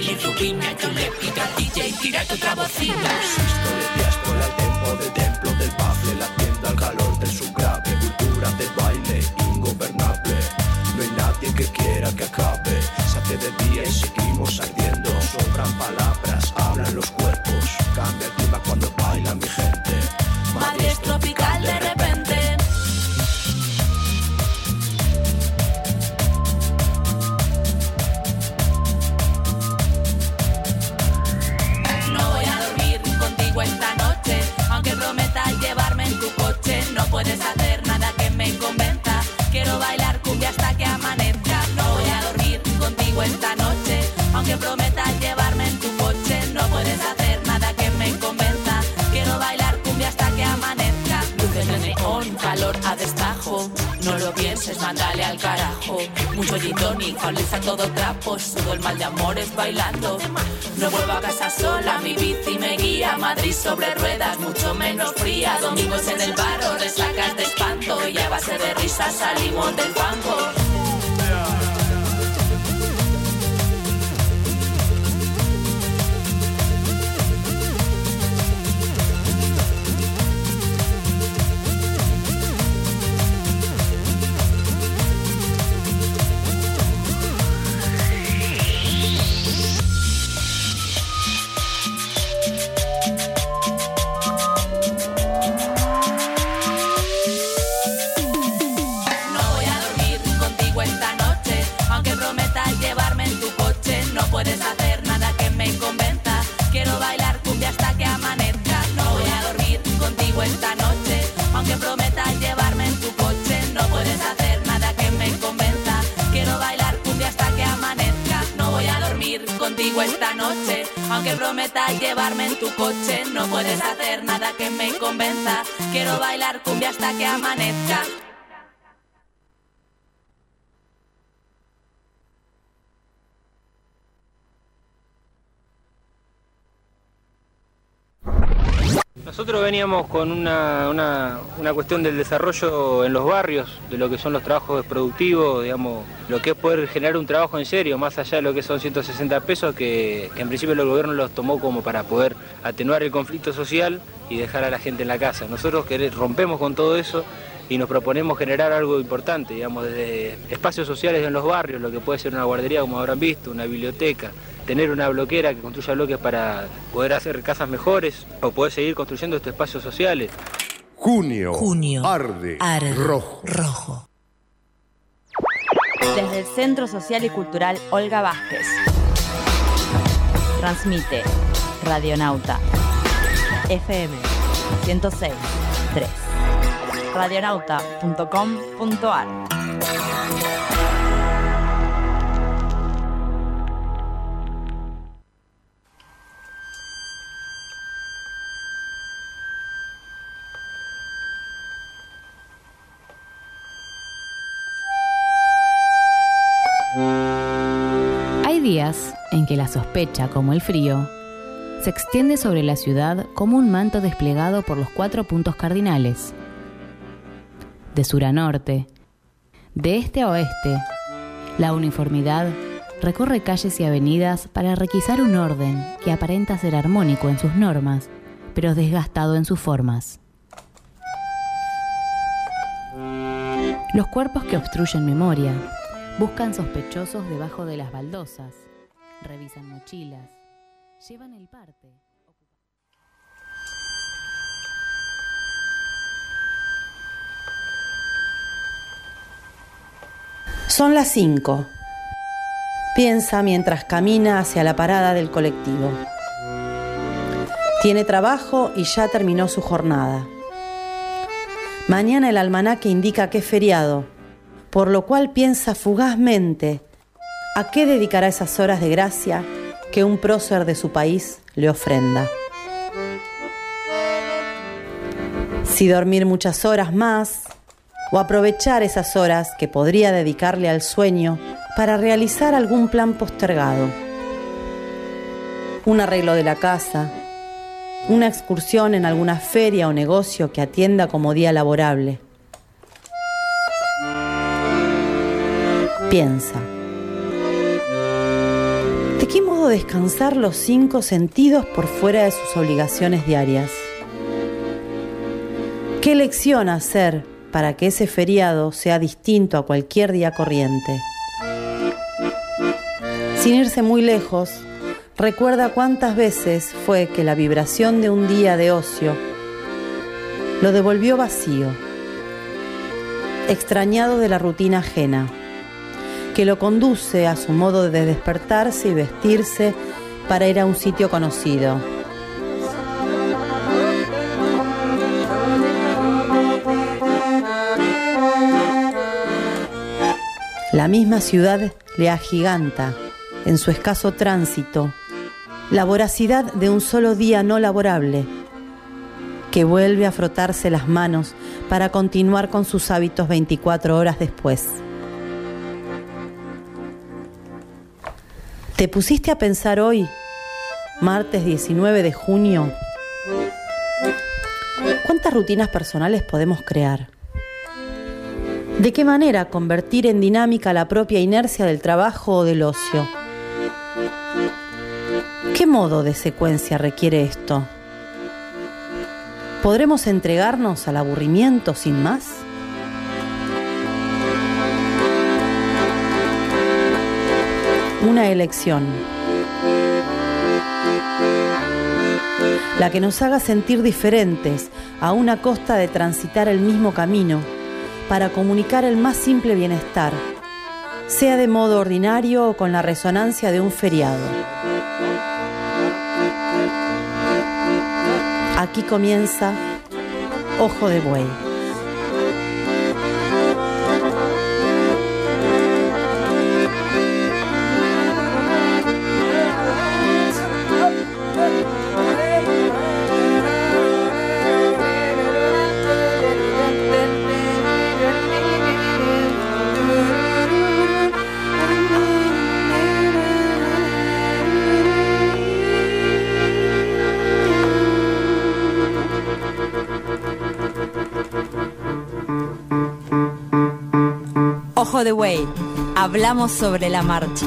Billy Rubina, yo le DJ, tira tu otra. Contigo esta noche, aunque prometas llevarme en tu coche. No puedes hacer nada que me convenza. Quiero bailar cumbia hasta que amanezca. Nosotros veníamos con una, una- una cuestión del desarrollo en los barrios, de lo que son los trabajos productivos, digamos, lo que es poder generar un trabajo en serio, más allá de lo que son 160 pesos, que, en principio el gobierno los tomó como para poder atenuar el conflicto social y dejar a la gente en la casa. Nosotros rompemos con todo eso y nos proponemos generar algo importante, digamos, desde espacios sociales en los barrios, lo que puede ser una guardería, como habrán visto, una biblioteca, tener una bloquera que construya bloques para poder hacer casas mejores o poder seguir construyendo estos espacios sociales. Junio. Junio. Arde. Arde. Rojo. Rojo. Desde el Centro Social y Cultural Olga Vázquez. Transmite Radionauta FM 106 3. Radionauta.com.ar como el frío, se extiende sobre la ciudad como un manto desplegado por los cuatro puntos cardinales. De sur a norte, de este a oeste, la uniformidad recorre calles y avenidas para requisar un orden que aparenta ser armónico en sus normas, pero desgastado en sus formas. Los cuerpos que obstruyen memoria buscan sospechosos debajo de las baldosas, revisan mochilas, llevan el parte. Son las 5. Piensa mientras camina hacia la parada del colectivo. Tiene trabajo y ya terminó su jornada. Mañana el almanaque indica que es feriado, por lo cual piensa fugazmente a qué dedicará esas horas de gracia que un prócer de su país le ofrenda. Si dormir muchas horas más o aprovechar esas horas que podría dedicarle al sueño para realizar algún plan postergado. Un arreglo de la casa, una excursión en alguna feria o negocio que atienda como día laborable. Piensa. Descansar los cinco sentidos por fuera de sus obligaciones diarias. ¿Qué elección hacer para que ese feriado sea distinto a cualquier día corriente? Sin irse muy lejos, recuerda cuántas veces fue que la vibración de un día de ocio lo devolvió vacío, extrañado de la rutina ajena, que lo conduce a su modo de despertarse y vestirse para ir a un sitio conocido. La misma ciudad le agiganta en su escaso tránsito la voracidad de un solo día no laborable, que vuelve a frotarse las manos para continuar con sus hábitos 24 horas después. ¿Te pusiste a pensar hoy, martes 19 de junio, cuántas rutinas personales podemos crear? ¿De qué manera convertir en dinámica la propia inercia del trabajo o del ocio? ¿Qué modo de secuencia requiere esto? ¿Podremos entregarnos al aburrimiento sin más? Una elección. La que nos haga sentir diferentes a una costa de transitar el mismo camino para comunicar el más simple bienestar, sea de modo ordinario o con la resonancia de un feriado. Aquí comienza Ojo de Buey. De Way. Hablamos sobre la marcha.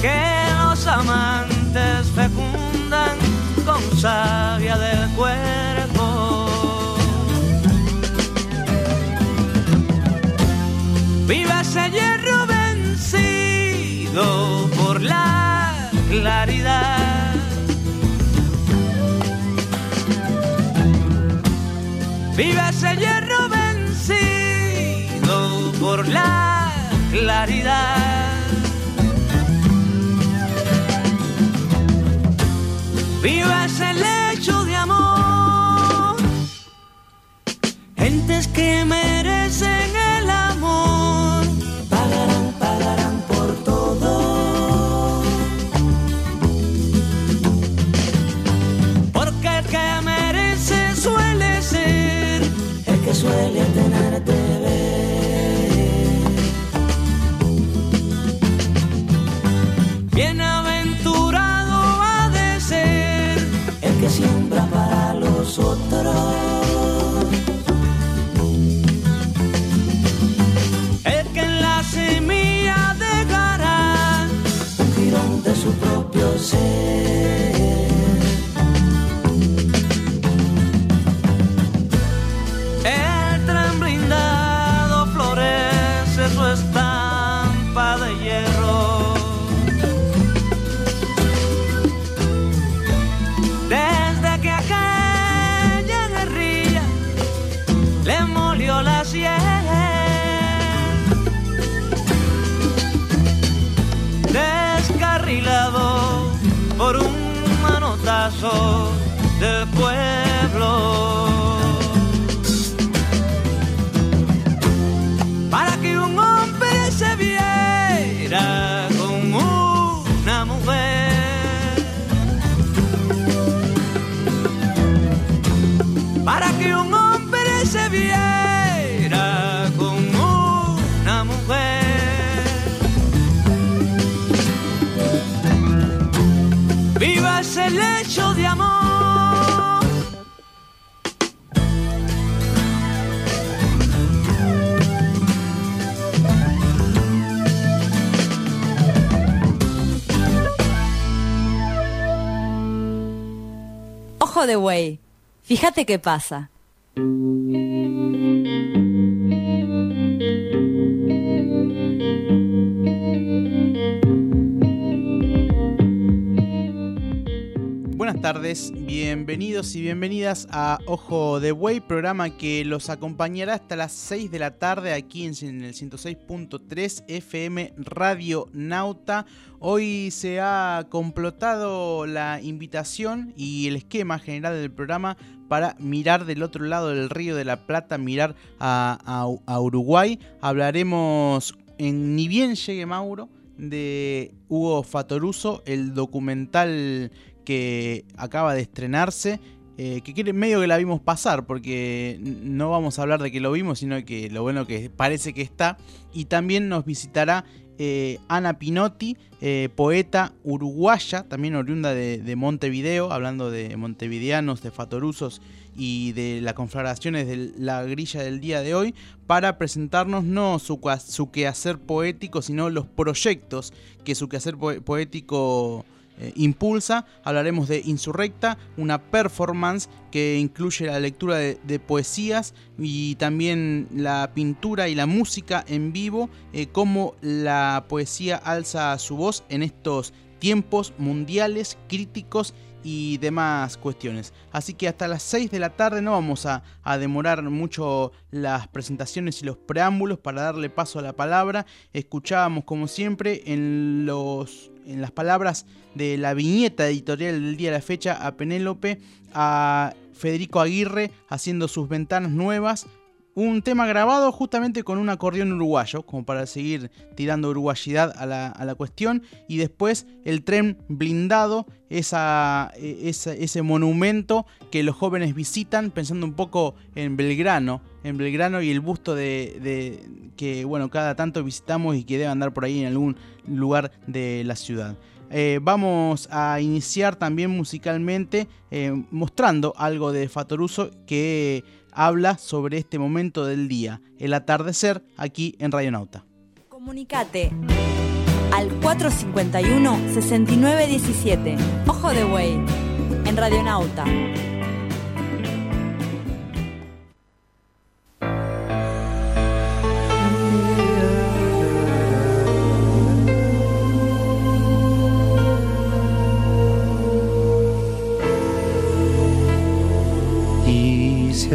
Que los amantes fecundan con savia del cuerpo. Viva ese hierro vencido por la claridad. Viva ese hierro claridad. Viva ese lecho de amor. Gentes que merecen del pueblo. Ojo de buey. Fíjate qué pasa. Buenas tardes, bienvenidos y bienvenidas a Ojo de Buey, programa que los acompañará hasta las 6 de la tarde aquí en el 106.3 FM Radio Nauta. Hoy se ha complotado la invitación y el esquema general del programa para mirar del otro lado del río de la Plata, mirar a, a- Uruguay. Hablaremos en Ni bien llegue Mauro de Hugo Fatoruso, el documental que acaba de estrenarse, eh, que quiere, medio que la vimos pasar, porque no vamos a hablar de que lo vimos, sino que lo bueno que parece que está. Y también nos visitará eh, Ana Pinotti, eh, poeta uruguaya, también oriunda de, de Montevideo, hablando de montevideanos, de fatorusos y de las conflagraciones de la grilla del día de hoy, para presentarnos no su, su quehacer poético, sino los proyectos que su quehacer poético eh, impulsa. Hablaremos de Insurrecta, una performance que incluye la lectura de, poesías y también la pintura y la música en vivo, eh, cómo la poesía alza su voz en estos tiempos mundiales críticos y demás cuestiones. Así que hasta las 6 de la tarde no vamos a demorar mucho las presentaciones y los preámbulos para darle paso a la palabra. Escuchábamos como siempre en, los, en las palabras de la viñeta editorial del día de la fecha a Penélope, a Federico Aguirre haciendo sus ventanas nuevas. Un tema grabado justamente con un acordeón uruguayo, como para seguir tirando uruguayidad a la, a la cuestión. Y después el tren blindado, esa- ese monumento que los jóvenes visitan, pensando un poco en Belgrano, en Belgrano y el busto de, de- que bueno cada tanto visitamos y que debe andar por ahí en algún lugar de la ciudad. Eh, vamos a iniciar también musicalmente eh, mostrando algo de Fatoruso que habla sobre este momento del día, el atardecer aquí en Radionauta. Comunicate al 451-6917. Ojo de buey. En Radionauta.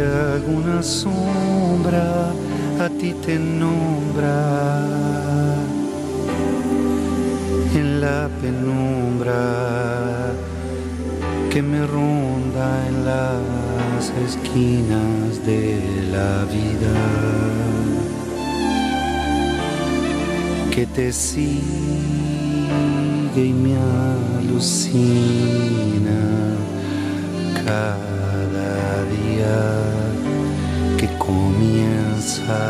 Si alguna sombra a ti te nombra. En la penumbra que me ronda en las esquinas de la vida, que te sigue y me alucina cada día comienza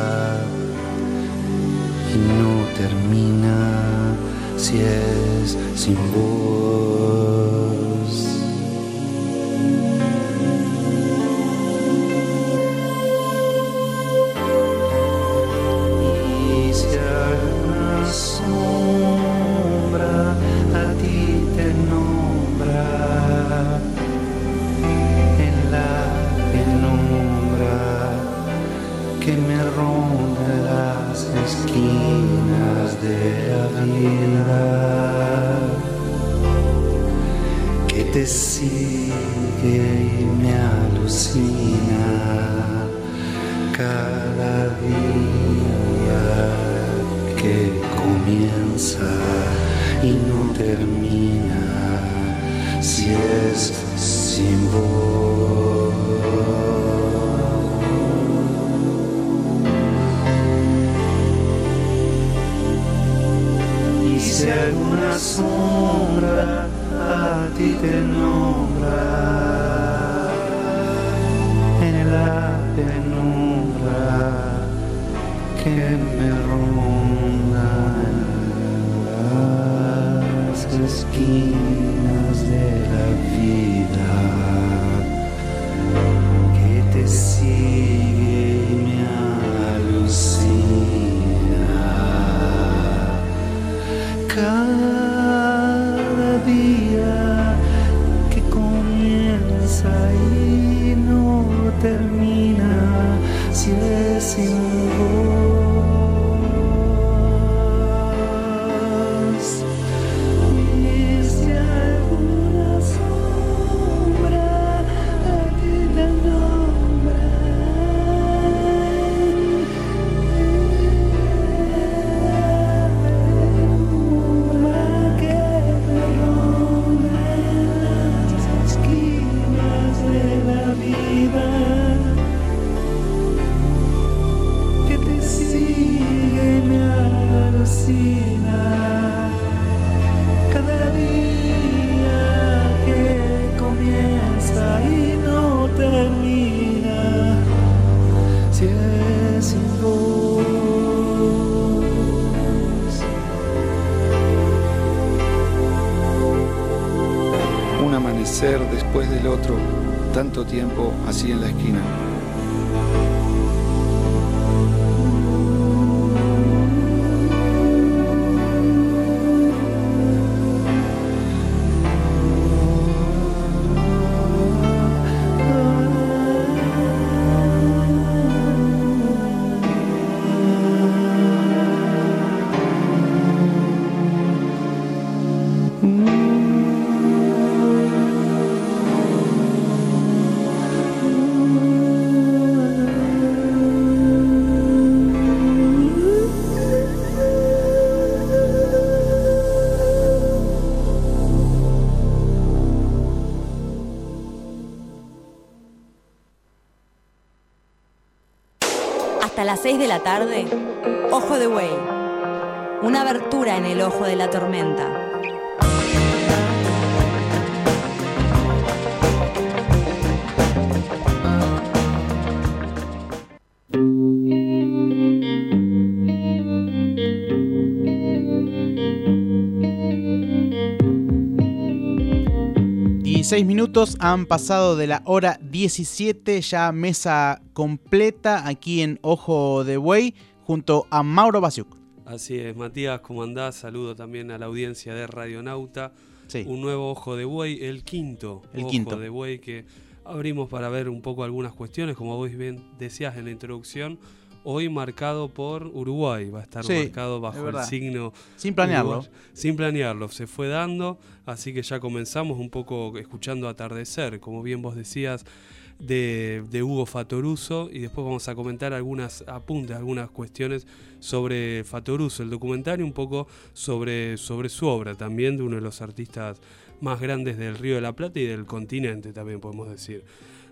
y no termina si es sin voz. Te sigue y me alucina cada día que comienza y no termina si es sin vos. Y si alguna sombra ti te nombra. En la penumbra que me ronda en las esquinas de la vida que te sigue las 6 de la tarde, Ojo de Buey. Una abertura en el ojo de la tormenta. Seis minutos han pasado de la hora 17, ya mesa completa aquí en Ojo de Buey junto a Mauro Basiuk. Así es, Matías, ¿cómo andás? Saludo también a la audiencia de Radionauta. Sí. Un nuevo Ojo de Buey, el quinto El Ojo quinto. de Buey que abrimos para ver un poco algunas cuestiones, como vos bien decías en la introducción. Hoy marcado por Uruguay, va a estar Sí, marcado bajo el signo. Sin planearlo. Sin planearlo, se fue dando, así que ya comenzamos un poco escuchando Atardecer, como bien vos decías, de, de Hugo Fatoruso, y después vamos a comentar algunas apuntes, algunas cuestiones sobre Fatoruso, el documentario, un poco sobre, sobre su obra también, de uno de los artistas más grandes del Río de la Plata y del continente también podemos decir.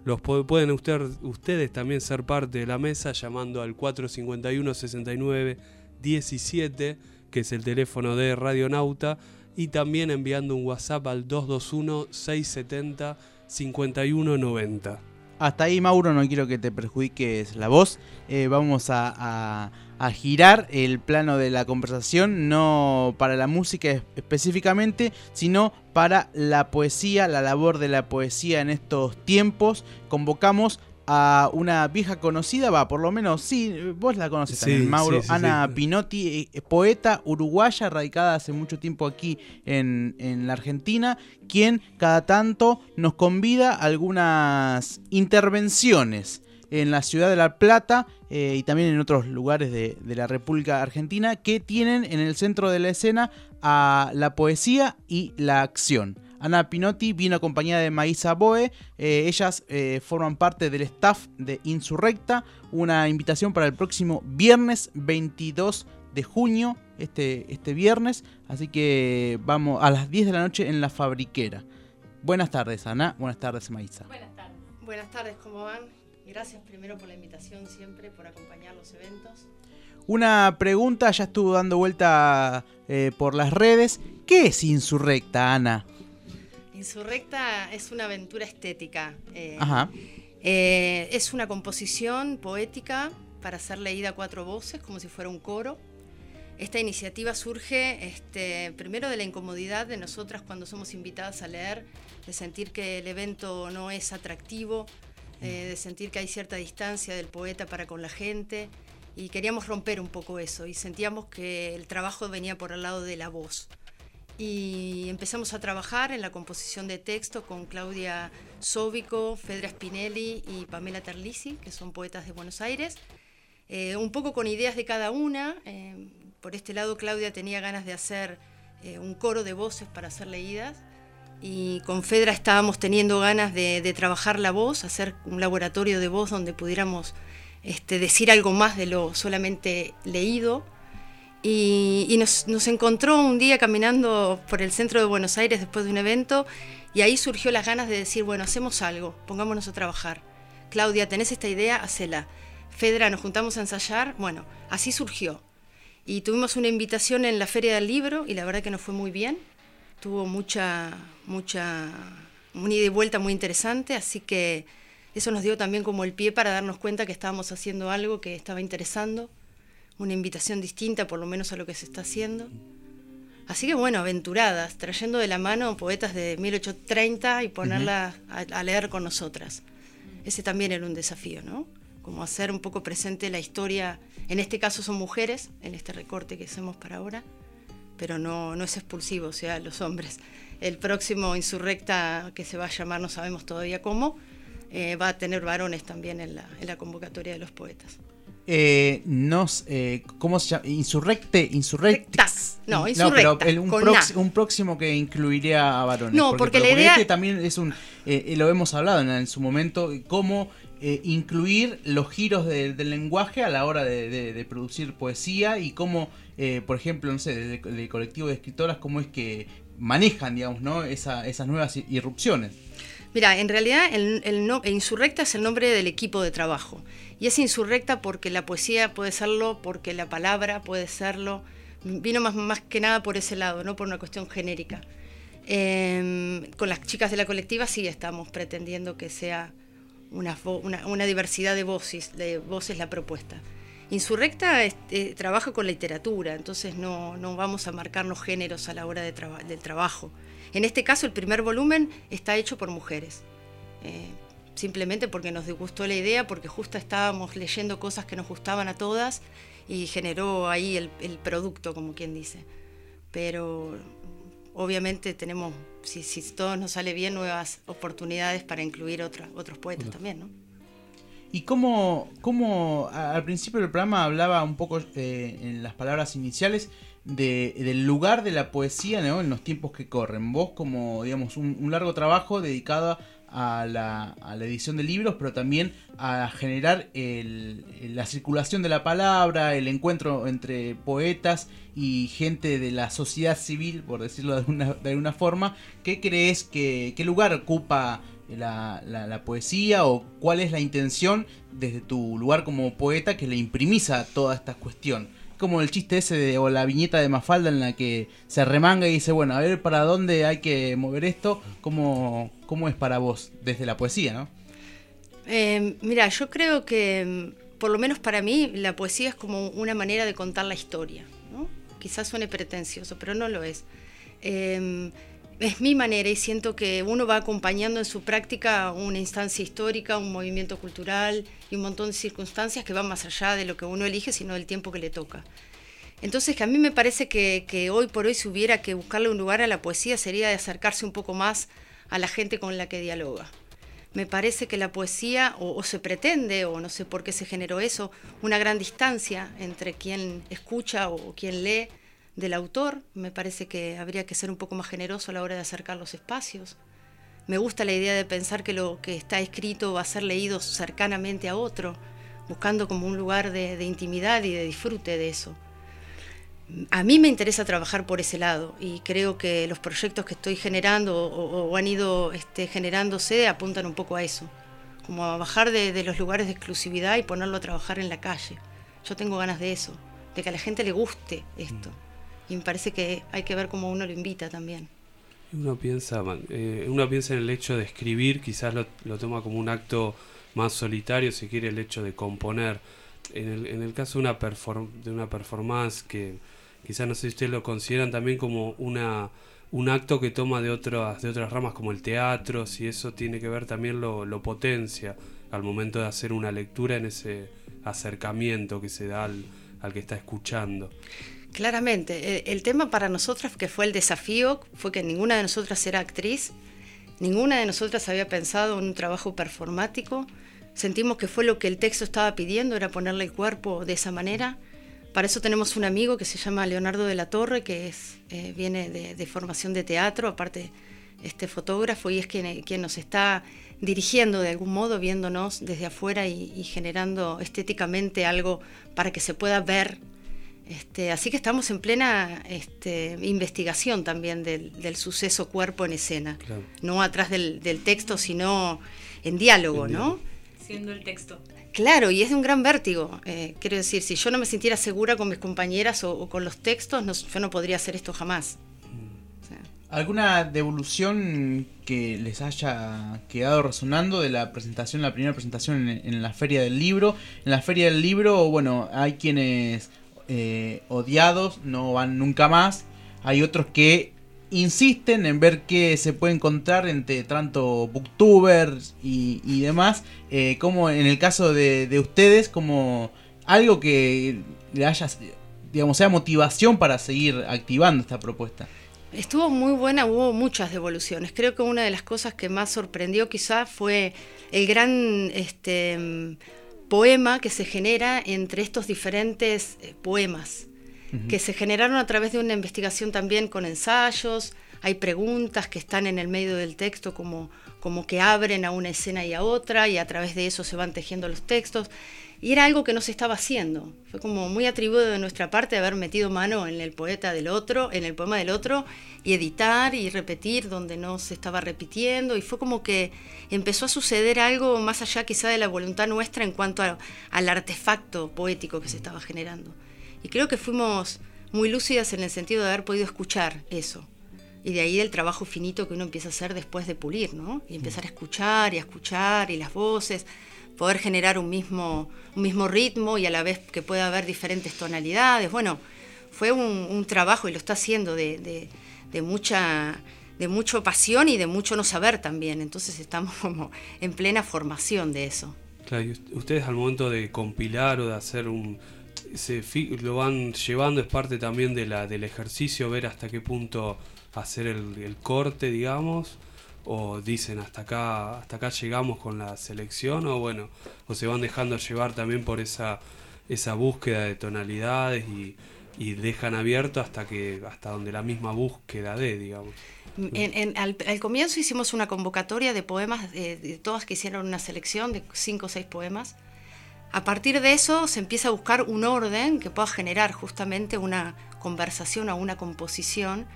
Los pueden usted- ustedes también ser parte de la mesa llamando al 451-69-17, que es el teléfono de Radionauta, y también enviando un WhatsApp al 221-670-5190. Hasta ahí, Mauro, no quiero que te perjudiques la voz. Eh, vamos a- a girar el plano de la conversación, no para la música es- específicamente, sino para la poesía, la labor de la poesía en estos tiempos. Convocamos a una vieja conocida, va, por lo menos, sí, vos la conoces Sí, también, Mauro, sí, sí, Ana. Pinotti, eh, poeta uruguaya, radicada hace mucho tiempo aquí en, en la Argentina, quien cada tanto nos convida a algunas intervenciones en la ciudad de La Plata eh, y también en otros lugares de, la República Argentina que tienen en el centro de la escena a la poesía y la acción. Ana Pinotti vino acompañada de Maísa Boe. eh, ellas eh, forman parte del staff de Insurrecta. Una invitación para el próximo viernes 22 de junio, este, este viernes. Así que vamos a las 10 de la noche en la fabriquera. Buenas tardes, Ana. Buenas tardes, Maísa. Buenas tardes. Buenas tardes, ¿cómo van? Gracias primero por la invitación siempre, por acompañar los eventos. Una pregunta ya estuvo dando vuelta eh, por las redes. ¿Qué es Insurrecta, Ana? Insurrecta es una aventura estética. eh, Ajá. eh, es una composición poética para ser leída a cuatro voces, como si fuera un coro. Esta iniciativa surge este, primero de la incomodidad de nosotras cuando somos invitadas a leer, de sentir que el evento no es atractivo, eh, de sentir que hay cierta distancia del poeta para con la gente y queríamos romper un poco eso y sentíamos que el trabajo venía por el lado de la voz. Y empezamos a trabajar en la composición de texto con Claudia Sóbico, Fedra Spinelli y Pamela Terlisi, que son poetas de Buenos Aires. Eh, un poco con ideas de cada una. eh, por este lado, Claudia tenía ganas de hacer un coro de voces para ser leídas. Y con Fedra estábamos teniendo ganas de, de trabajar la voz, hacer un laboratorio de voz donde pudiéramos este, decir algo más de lo solamente leído. Y, y nos, nos encontró un día caminando por el centro de Buenos Aires después de un evento y ahí surgió las ganas de decir, bueno, hacemos algo, pongámonos a trabajar. Claudia, ¿tenés esta idea? Hacela. Fedra, nos juntamos a ensayar. Bueno, así surgió. Y tuvimos una invitación en la Feria del Libro y la verdad que nos fue muy bien. Tuvo mucha, mucha, una ida y vuelta muy interesante, así que eso nos dio también como el pie para darnos cuenta que estábamos haciendo algo que estaba interesando, una invitación distinta por lo menos a lo que se está haciendo. Así que bueno, aventuradas, trayendo de la mano poetas de 1830 y ponerlas a, a leer con nosotras. Ese también era un desafío, ¿no? Como hacer un poco presente la historia, en este caso son mujeres, en este recorte que hacemos para ahora, pero no, no es expulsivo, o sea, los hombres. El próximo Insurrecta, que se va a llamar, no sabemos todavía cómo, eh, va a tener varones también en la, en la convocatoria de los poetas. Eh, nos, eh, ¿Cómo se llama? Insurrecte, insurrectas. No, pero insurrecta, el- un, con prox- A. un próximo que incluiría a varones. No, porque la Proponete idea- también es un, eh, lo hemos hablado en, en su momento, cómo eh, incluir los giros de- del lenguaje a la hora de, de- de producir poesía y cómo, eh, por ejemplo, no sé, del del colectivo de escritoras, cómo es que manejan, digamos, ¿no? Esa- esas nuevas irrupciones. Mira, en realidad el, no- Insurrecta es el nombre del equipo de trabajo. Y es insurrecta porque la poesía puede serlo, porque la palabra puede serlo. Vino más, que nada por ese lado, no por una cuestión genérica. Eh, con las chicas de la colectiva sí estamos pretendiendo que sea una, diversidad de voces la propuesta. Insurrecta eh, trabaja con literatura, entonces no, no vamos a marcarnos géneros a la hora de traba- del trabajo. En este caso, el primer volumen está hecho por mujeres. Eh, simplemente porque nos gustó la idea, porque justo estábamos leyendo cosas que nos gustaban a todas y generó ahí el, el producto, como quien dice. Pero obviamente tenemos, si, si todo nos sale bien, nuevas oportunidades para incluir otra- otros poetas también, ¿no? ¿Y cómo, cómo al principio del programa hablaba un poco eh, en las palabras iniciales de- del lugar de la poesía ¿no? en los tiempos que corren? Vos como, digamos, un, un largo trabajo dedicado a la, a la edición de libros, pero también a generar el- la circulación de la palabra, el encuentro entre poetas y gente de la sociedad civil, por decirlo de alguna, de alguna forma. ¿Qué crees que, qué lugar ocupa la, la- poesía o cuál es la intención desde tu lugar como poeta que le imprimís a toda esta cuestión? Como el chiste ese de, o la viñeta de Mafalda en la que se remanga y dice, bueno, a ver para dónde hay que mover esto, ¿cómo, cómo es para vos desde la poesía, no? Eh, mira, yo creo que, mm, por lo menos para mí, la poesía es como una manera de contar la historia. ¿no? Quizás suene pretencioso, pero no lo es. Eh, es mi manera y siento que uno va acompañando en su práctica una instancia histórica, un movimiento cultural y un montón de circunstancias que van más allá de lo que uno elige, sino del tiempo que le toca. Entonces, que a mí me parece que, hoy por hoy si hubiera que buscarle un lugar a la poesía sería de acercarse un poco más a la gente con la que dialoga. Me parece que la poesía, o se pretende, o no sé por qué se generó eso, una gran distancia entre quien escucha o quien lee del autor. Me parece que habría que ser un poco más generoso a la hora de acercar los espacios. Me gusta la idea de pensar que lo que está escrito va a ser leído cercanamente a otro, buscando como un lugar de, intimidad y de disfrute de eso. a mí me interesa trabajar por ese lado y creo que los proyectos que estoy generando o, han ido este, generándose apuntan un poco a eso, como a bajar de, de, los lugares de exclusividad y ponerlo a trabajar en la calle. Yo tengo ganas de eso, de que a la gente le guste esto. Y me parece que hay que ver cómo uno lo invita también. Uno piensa, eh, uno piensa en el hecho de escribir, quizás lo, toma como un acto más solitario, si quiere, el hecho de componer. En el, en el caso de una, de una performance que quizás no sé si ustedes lo consideran también como una un acto que toma de otras de otras ramas como el teatro si eso tiene que ver también lo, lo potencia al momento de hacer una lectura en ese acercamiento que se da al, al que está escuchando claramente el, tema para nosotras que fue el desafío fue que ninguna de nosotras era actriz ninguna de nosotras había pensado en un trabajo performático sentimos que fue lo que el texto estaba pidiendo era ponerle el cuerpo de esa manera para eso tenemos un amigo que se llama Leonardo de la Torre, que es, eh, viene de, formación de teatro, aparte este fotógrafo, y es quien, quien, nos está dirigiendo de algún modo, viéndonos desde afuera y generando estéticamente algo para que se pueda ver. Este, así que estamos en plena este, investigación también del, del, suceso cuerpo en escena, claro. no atrás del, del, texto, sino en diálogo, en ¿no? Siendo el texto. Claro, y es de un gran vértigo. Eh, quiero decir, si yo no me sintiera segura con mis compañeras o, o con los textos, no, yo no podría hacer esto jamás. O sea. ¿Alguna devolución que les haya quedado resonando de la presentación, la primera presentación en, en la Feria del Libro? En la Feria del Libro, bueno, hay quienes eh, odiados no van nunca más. Hay otros que insisten en ver qué se puede encontrar entre tanto booktubers y, y demás, eh, como en el caso de, de, ustedes, como algo que le haya, digamos, sea motivación para seguir activando esta propuesta. Estuvo muy buena, hubo muchas devoluciones. Creo que una de las cosas que más sorprendió quizás fue el gran este, poema que se genera entre estos diferentes eh, poemas que se generaron a través de una investigación también con ensayos, hay preguntas que están en el medio del texto como, como que abren a una escena y a otra y a través de eso se van tejiendo los textos. Y era algo que no se estaba haciendo. Fue como muy atribuido de nuestra parte haber metido mano en el poeta del otro, en el poema del otro, y editar y repetir donde no se estaba repitiendo. Y fue como que empezó a suceder algo más allá quizá de la voluntad nuestra en cuanto al artefacto poético que se estaba generando. Y creo que fuimos muy lúcidas en el sentido de haber podido escuchar eso. Y de ahí el trabajo finito que uno empieza a hacer después de pulir, ¿no? Y empezar a escuchar y a escuchar y las voces, poder generar un mismo, un mismo ritmo y a la vez que pueda haber diferentes tonalidades. Bueno, fue un, trabajo y lo está haciendo de, de, mucha de mucho pasión y de mucho no saber también. Entonces estamos como en plena formación de eso. Claro, y ustedes al momento de compilar o de hacer un, se lo van llevando, es parte también de del ejercicio, ver hasta qué punto hacer el, el, corte, digamos, o dicen hasta acá, hasta acá llegamos con la selección, o bueno, o se van dejando llevar también por esa, esa búsqueda de tonalidades y, y dejan abierto hasta que, hasta donde la misma búsqueda de, digamos. Al, comienzo hicimos una convocatoria de poemas, de todas que hicieron una selección de cinco o seis poemas a partir de eso se empieza a buscar un orden que pueda generar justamente una conversación o una composición.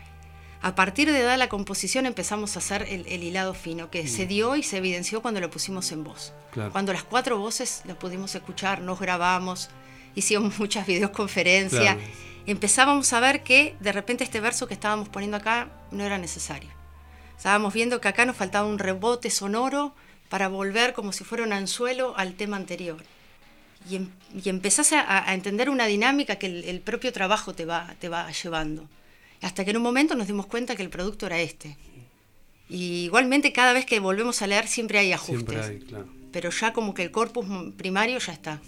A partir de la composición empezamos a hacer el, el hilado fino, que mm. se dio y se evidenció cuando lo pusimos en voz. Claro. Cuando las cuatro voces lo pudimos escuchar, nos grabamos, hicimos muchas videoconferencias, claro. empezábamos a ver que de repente este verso que estábamos poniendo acá no era necesario. Estábamos viendo que acá nos faltaba un rebote sonoro para volver como si fuera un anzuelo al tema anterior y, em, y empezás a, a, entender una dinámica que el, el, propio trabajo te va, te va llevando. Hasta que en un momento nos dimos cuenta que el producto era este. Y igualmente cada vez que volvemos a leer siempre hay ajustes. Siempre hay, claro. Pero ya como que el corpus primario ya está.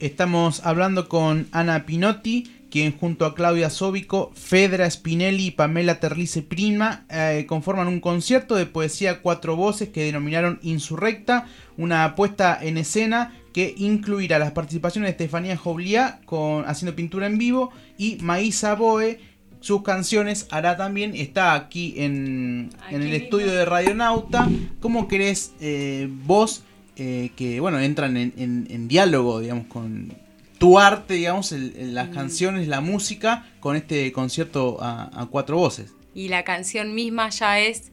Estamos hablando con Ana Pinotti, quien junto a Claudia Sóbico, Fedra Spinelli y Pamela Terlice Prima eh, conforman un concierto de poesía a cuatro voces que denominaron Insurrecta, una puesta en escena que incluirá las participaciones de Estefanía Jobliá con haciendo pintura en vivo y Maísa Boe sus canciones hará también está aquí en, aquí en el mismo. estudio de Radionauta cómo querés eh, vos eh, que bueno entran en, en, en, diálogo digamos con tu arte, digamos, el- las Mm. canciones, la música, con este concierto a, a cuatro voces. y la canción misma ya es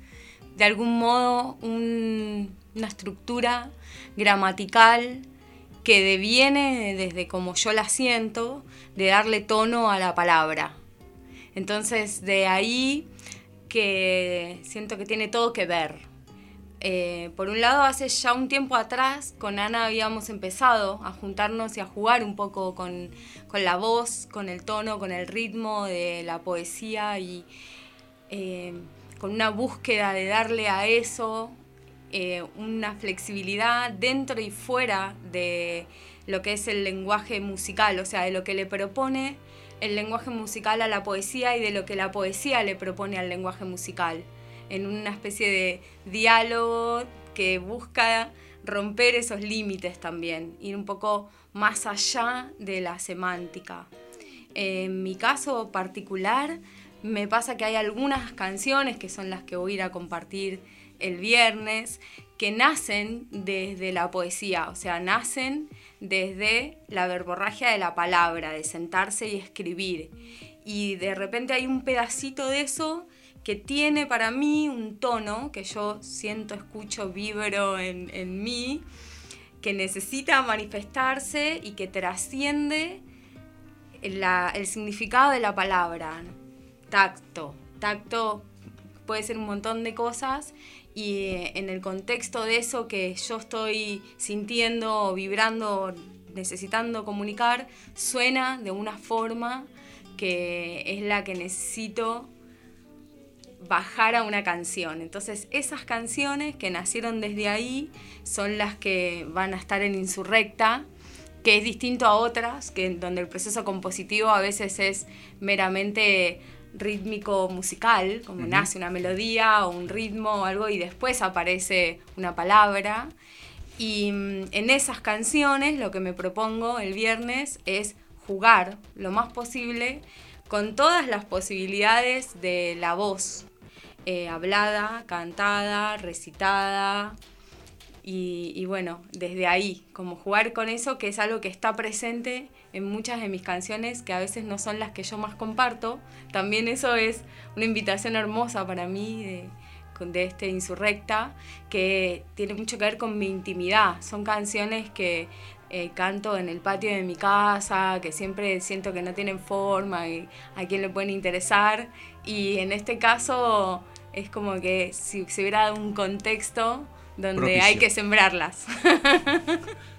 de algún modo un- una estructura gramatical que deviene desde como yo la siento, de darle tono a la palabra. Entonces de ahí que siento que tiene todo que ver. Eh, por un lado, hace ya un tiempo atrás con Ana habíamos empezado a juntarnos y a jugar un poco con, con la voz, con el tono, con el ritmo de la poesía y eh, con una búsqueda de darle a eso eh, una flexibilidad dentro y fuera de lo que es el lenguaje musical, o sea, de lo que le propone el lenguaje musical a la poesía y de lo que la poesía le propone al lenguaje musical, en una especie de diálogo que busca romper esos límites también, ir un poco más allá de la semántica. En mi caso particular, me pasa que hay algunas canciones que son las que voy a a compartir el viernes, que nacen desde la poesía, o sea, nacen desde la verborragia de la palabra, de sentarse y escribir. Y de repente hay un pedacito de eso que tiene para mí un tono que yo siento, escucho, vibro en, en mí, que necesita manifestarse y que trasciende la- el significado de la palabra. Tacto. Tacto puede ser un montón de cosas y eh, en el contexto de eso que yo estoy sintiendo, vibrando, necesitando comunicar, suena de una forma que es la que necesito bajar a una canción. Entonces esas canciones que nacieron desde ahí son las que van a estar en Insurrecta, que es distinto a otras, que donde el proceso compositivo a veces es meramente rítmico musical, como nace una melodía o un ritmo o algo y después aparece una palabra. Y mm, en esas canciones lo que me propongo el viernes es jugar lo más posible con todas las posibilidades de la voz, eh, hablada, cantada, recitada, y, y bueno, desde ahí, como jugar con eso, que es algo que está presente en muchas de mis canciones, que a veces no son las que yo más comparto, también eso es una invitación hermosa para mí de, de este Insurrecta, que tiene mucho que ver con mi intimidad. Son canciones que eh, canto en el patio de mi casa, que siempre siento que no tienen forma y a quién le pueden interesar. Y en este caso es como que si se hubiera dado un contexto donde Propicio. hay que sembrarlas.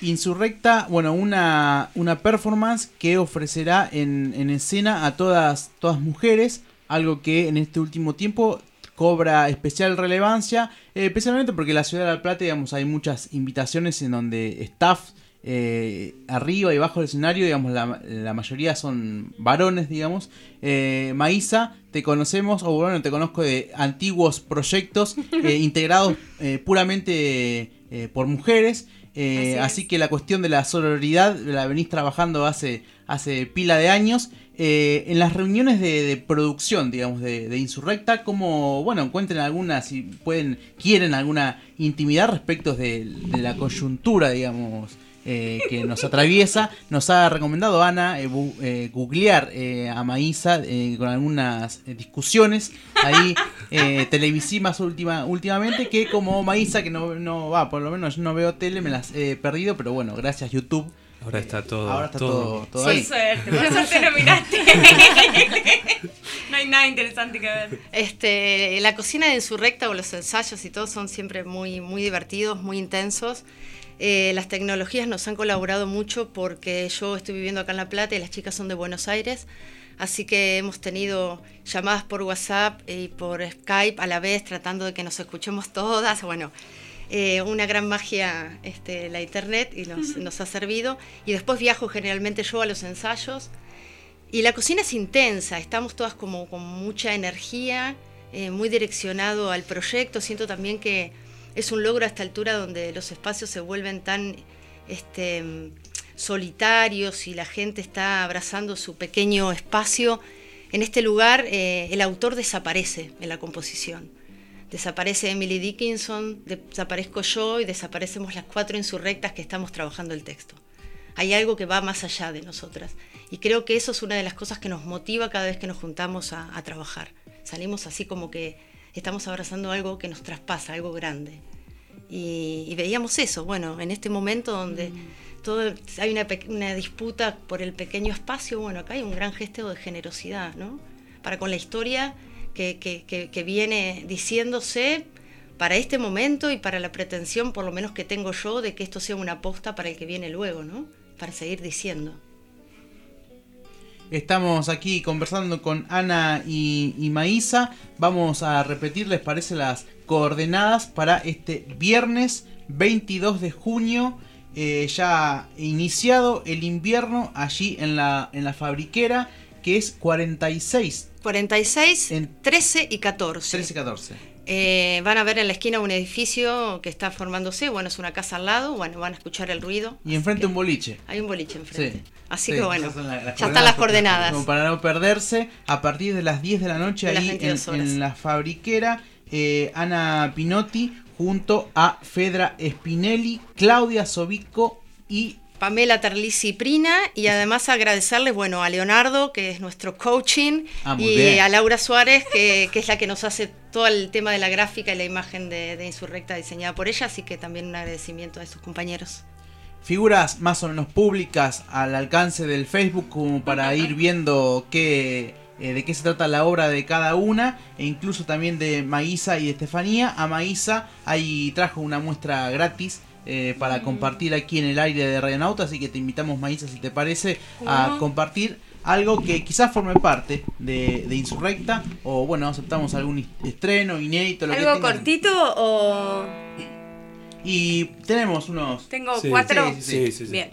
Insurrecta, bueno, una, una performance que ofrecerá en, en escena a todas, todas mujeres, algo que en este último tiempo cobra especial relevancia, eh, especialmente porque en la ciudad de La Plata, digamos, hay muchas invitaciones en donde staff eh, arriba y bajo del escenario, digamos, la, la mayoría son varones, digamos. Eh, Maísa, te conocemos, o bueno, te conozco de antiguos proyectos eh, integrados puramente por mujeres. Eh, Así que la cuestión de la sororidad la venís trabajando hace, hace pila de años. Eh, en las reuniones de, de producción, digamos, de, de Insurrecta, como, bueno, encuentren alguna, si pueden, quieren alguna intimidad respecto de, de la coyuntura, digamos, eh, que nos atraviesa. Nos ha recomendado Ana eh, bu- eh, googlear eh, a Maísa eh, con algunas eh, discusiones ahí eh, televisivas última, últimamente que como Maísa, que no, no va, por lo menos yo no veo tele, me las he perdido, pero bueno, gracias YouTube. Ahora está todo. Ahora está todo, todo Por ahí. suerte, por suerte lo miraste. no hay nada interesante que ver. Este, la cocina de Insurrecta o los ensayos y todo son siempre muy, muy divertidos, muy intensos. Eh, las tecnologías nos han colaborado mucho porque yo estoy viviendo acá en La Plata y las chicas son de Buenos Aires. Así que hemos tenido llamadas por WhatsApp y por Skype a la vez, tratando de que nos escuchemos todas. Bueno, eh, una gran magia este, la internet y nos, nos ha servido. Y después viajo generalmente yo a los ensayos. Y la cocina es intensa, estamos todas como con mucha energía, eh, muy direccionado al proyecto. Siento también que es un logro a esta altura donde los espacios se vuelven tan este, solitarios y la gente está abrazando su pequeño espacio. En este lugar eh, el autor desaparece en la composición. Desaparece Emily Dickinson, desaparezco yo y desaparecemos las cuatro insurrectas que estamos trabajando el texto. hay algo que va más allá de nosotras. Y creo que eso es una de las cosas que nos motiva cada vez que nos juntamos a trabajar. Salimos así como que estamos abrazando algo que nos traspasa, algo grande. Y, y veíamos eso, bueno, en este momento donde todo, hay una, una disputa por el pequeño espacio, bueno, acá hay un gran gesto de generosidad, ¿no? Para con la historia que, que- que- que viene diciéndose para este momento y para la pretensión, por lo menos que tengo yo, de que esto sea una aposta para el que viene luego, ¿no? Para seguir diciendo. Estamos aquí conversando con Ana y, y Maísa. Vamos a repetir, ¿les parece las coordenadas para este viernes 22 de junio? eh, ya iniciado el invierno allí en la, en la fabriquera, que es 46. 46, 13 y 14. 13 y 14. Eh, van a ver en la esquina un edificio que está formándose, bueno, es una casa al lado, bueno, van a escuchar el ruido. Y enfrente un boliche. Hay un boliche enfrente. Sí. Así Sí, que bueno, ya están las coordenadas. Como para no perderse, a partir de las 10 de la noche De ahí en, 22 horas. en la fabriquera, eh, Ana Pinotti junto a Fedra Spinelli, Claudia Sobico y Pamela Terlizzi Prina y además agradecerles, bueno, a Leonardo, que es nuestro coaching, Ah, y bien. a Laura Suárez, que, que es la que nos hace todo el tema de la gráfica y la imagen de, de Insurrecta diseñada por ella, así que también un agradecimiento a sus compañeros. figuras más o menos públicas al alcance del Facebook como para ir viendo qué, eh, de qué se trata la obra de cada una e incluso también de Maísa y de Estefanía. A Maísa ahí trajo una muestra gratis eh, para compartir aquí en el aire de Radionauta, así que te invitamos Maísa si te parece a compartir algo que quizás forme parte de, de Insurrecta o bueno, aceptamos algún estreno inédito, lo que ¿Algo cortito o Y tenemos unos... tengo Sí. cuatro? Sí, sí, sí. Bien.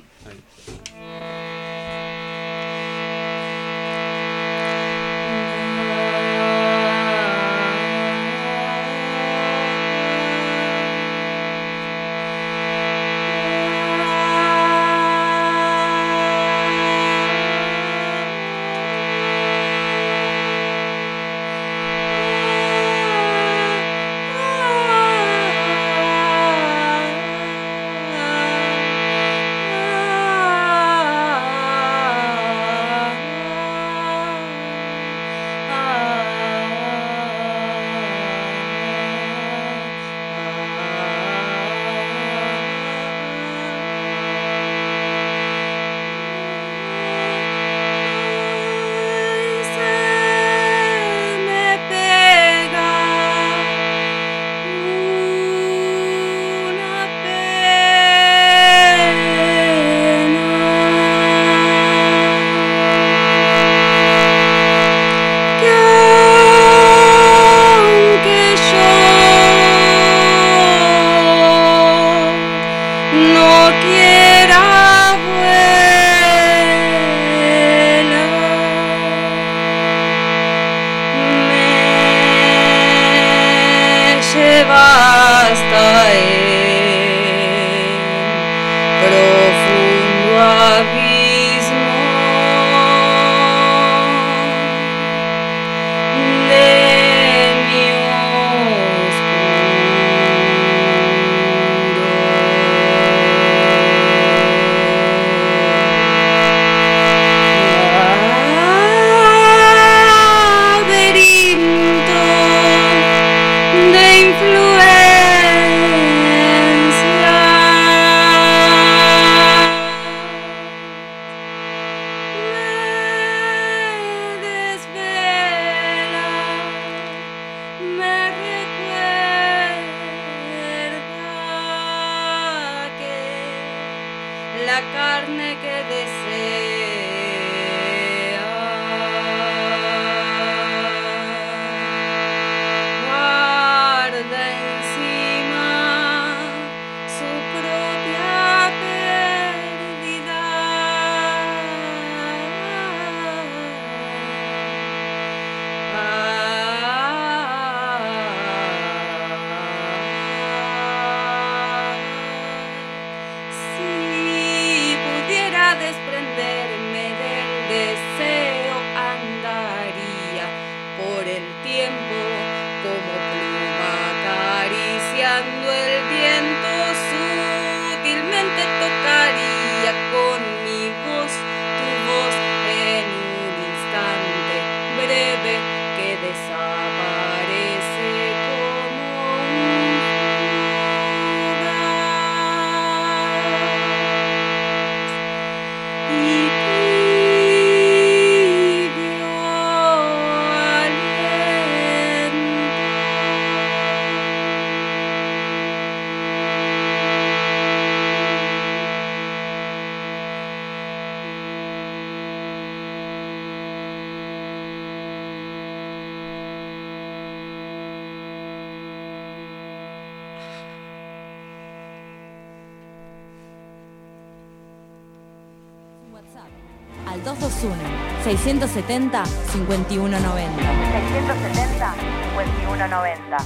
221-670-5190. 670-5190.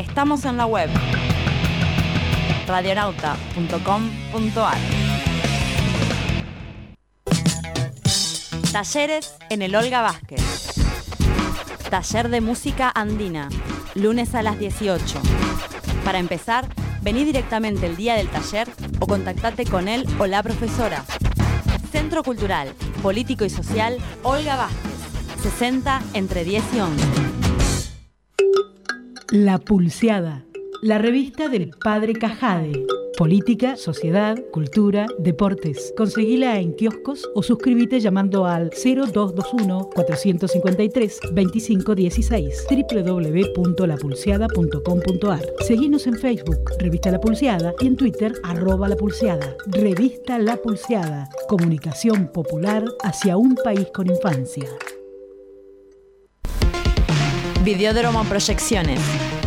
Estamos en la web radionauta.com.ar. Talleres en el Olga Vázquez. Taller de música andina, lunes a las 18. Para empezar, vení directamente el día del taller o contactate con él o la profesora. Centro Cultural, Político y Social Olga Vázquez, 60 entre 10 y 11. La Pulseada, la revista del Padre Cajade. Política, sociedad, cultura, deportes. Conseguila en kioscos o suscríbete llamando al 0221-453-2516 www.lapulseada.com.ar Seguinos en Facebook, Revista La Pulseada, y en Twitter, arroba La Pulseada. Revista La Pulseada, comunicación popular hacia un país con infancia. Videódromo Proyecciones.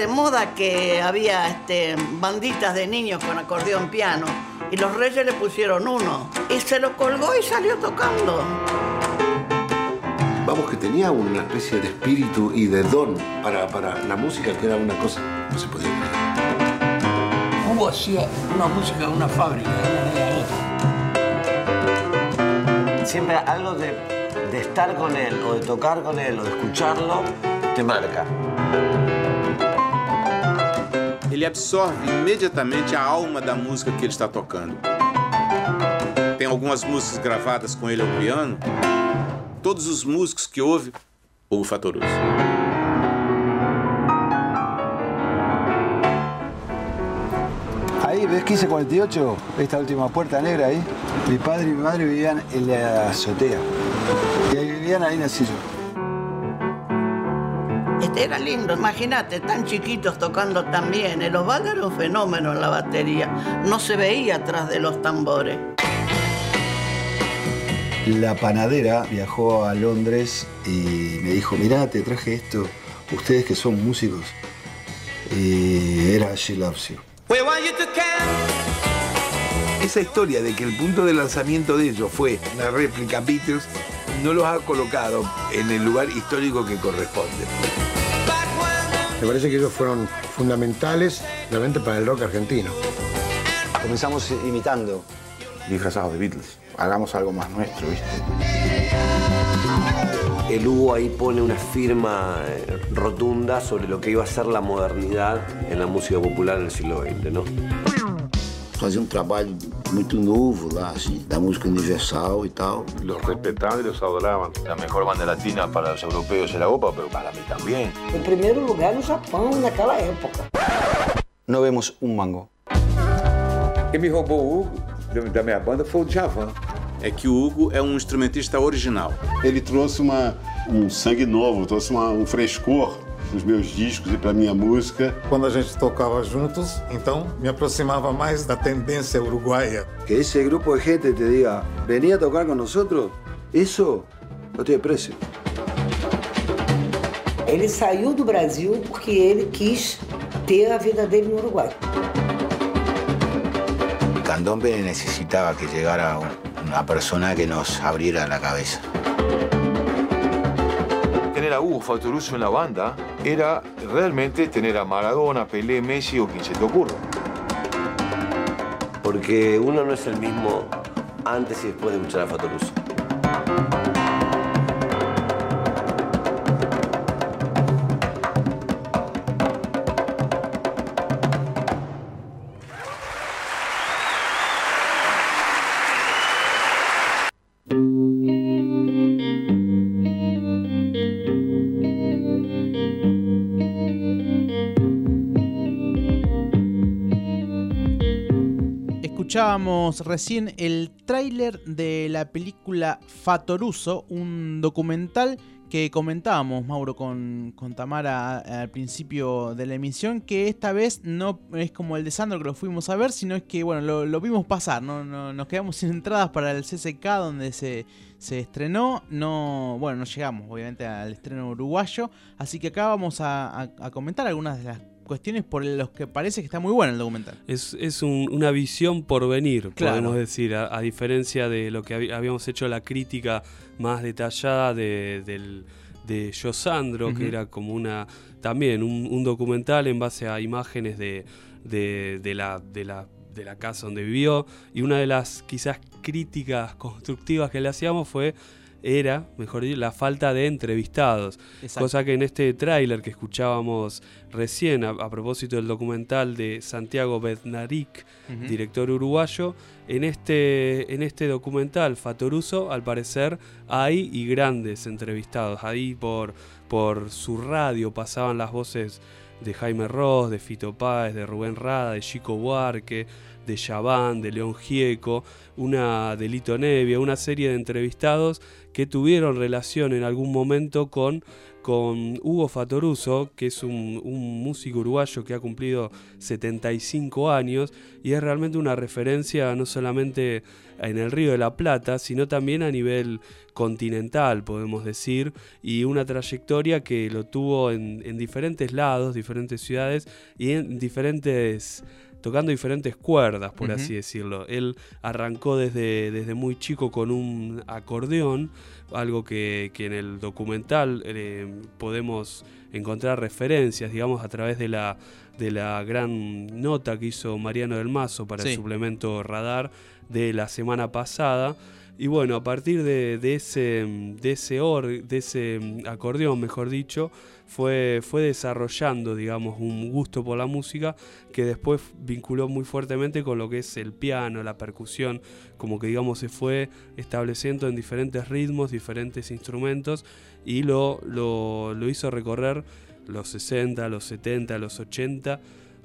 de moda que había este, banditas de niños con acordeón piano y los reyes le pusieron uno y se lo colgó y salió tocando. Vamos, que tenía una especie de espíritu y de don para, para la música, que era una cosa que no se podía creer. Hugo hacía una música de una fábrica, de una manera a otra. Siempre algo de, de estar con él, o de tocar con él, o de escucharlo, te marca. Ele absorve imediatamente a alma da música que ele está tocando. Tem algumas músicas gravadas com ele ao piano. Todos os músicos que ouve, Hugo Fatoruso. Ahí, ¿ves 1548? Esta última puerta negra ahí. Mi padre y mi madre vivían en la azotea. Y ahí vivían, ahí nací. Era lindo, imagínate, tan chiquitos tocando tan bien. El Osvaldo era un fenómeno en la batería. No se veía atrás de los tambores. La panadera viajó a Londres y me dijo, mirá, te traje esto, ustedes que son músicos. Y era She Loves You. Esa historia de que el punto de lanzamiento de ellos fue una réplica Beatles no los ha colocado en el lugar histórico que corresponde. Me parece que ellos fueron fundamentales realmente para el rock argentino. Comenzamos imitando. Disfrazados de Beatles. Hagamos algo más nuestro, ¿viste? El Hugo ahí pone una firma eh, rotunda sobre lo que iba a ser la modernidad en la música popular en el siglo XX, ¿no? Fazia um trabalho muito novo lá, assim, da música universal e tal. Los respetaban y los adoraban. La mejor banda latina para los europeos era OPA, pero para mí también. Em primeiro lugar no Japão, naquela época. No vemos un mango. Quem me roubou o Hugo da minha banda foi o Djavan. É que o Hugo é um instrumentista original. Ele trouxe uma, um sangue novo, trouxe uma, um frescor nos meus discos e para minha música. Quando a gente tocava juntos, então me aproximava mais da tendência uruguaia. Que ese grupo de gente te diga, vení a tocar con nosotros, eso no tiene precio. Ele saiu do Brasil porque ele quis ter a vida dele no Uruguai. Candombe necesitaba que llegara una persona que nos abriera la cabeza. Tener a Hugo Fatoruso en la banda era realmente tener a Maradona, Pelé, Messi o quien se te ocurra. Porque uno no es el mismo antes y después de escuchar a Fatoruso. Escuchábamos recién el tráiler de la película Fatoruso, un documental que comentábamos, Mauro, con, con Tamara al principio de la emisión, que esta vez no es como el de Sandro que lo fuimos a ver, sino es que, bueno, lo, vimos pasar, ¿no? No- nos quedamos sin entradas para el CCK donde se, se estrenó, no, bueno, no llegamos obviamente al estreno uruguayo, así que acá vamos a comentar algunas de las cuestiones por los que parece que está muy bueno el documental. Es, es un- una visión por venir, Claro. podemos decir, a, a diferencia de lo que habíamos hecho la crítica más detallada de, del, de Yo Sandro, Ujú. que era como una también un, un documental en base a imágenes de, de, de la, de, la, de la casa donde vivió. Y una de las quizás críticas constructivas que le hacíamos fue era, mejor dicho, la falta de entrevistados. Exacto. Cosa que en este tráiler que escuchábamos recién, a, a propósito del documental de Santiago Bednarik, director uruguayo, en este, en este documental Fatoruso, al parecer, hay y grandes entrevistados. Ahí por, por su radio pasaban las voces de Jaime Ross, de Fito Páez, de Rubén Rada, de Chico Buarque, de Yaván, de León Gieco, una de Lito Nevia, una serie de entrevistados que tuvieron relación en algún momento con, con Hugo Fatoruso, que es un, músico uruguayo que ha cumplido 75 años y es realmente una referencia no solamente en el Río de la Plata, sino también a nivel continental, podemos decir, y una trayectoria que lo tuvo en diferentes lados, diferentes ciudades y en diferentes tocando diferentes cuerdas, por así decirlo. Él arrancó desde, desde muy chico con un acordeón, algo que, que en el documental eh, podemos encontrar referencias, digamos, a través de la, de la gran nota que hizo Mariano del Mazo para Sí. el suplemento Radar de la semana pasada. Y bueno, a partir de, de ese, de, ese or- de ese acordeón, mejor dicho, fue, fue desarrollando, digamos, un gusto por la música que después vinculó muy fuertemente con lo que es el piano, la percusión, como que, digamos, se fue estableciendo en diferentes ritmos, diferentes instrumentos y lo, lo, lo hizo recorrer los 60, los 70, los 80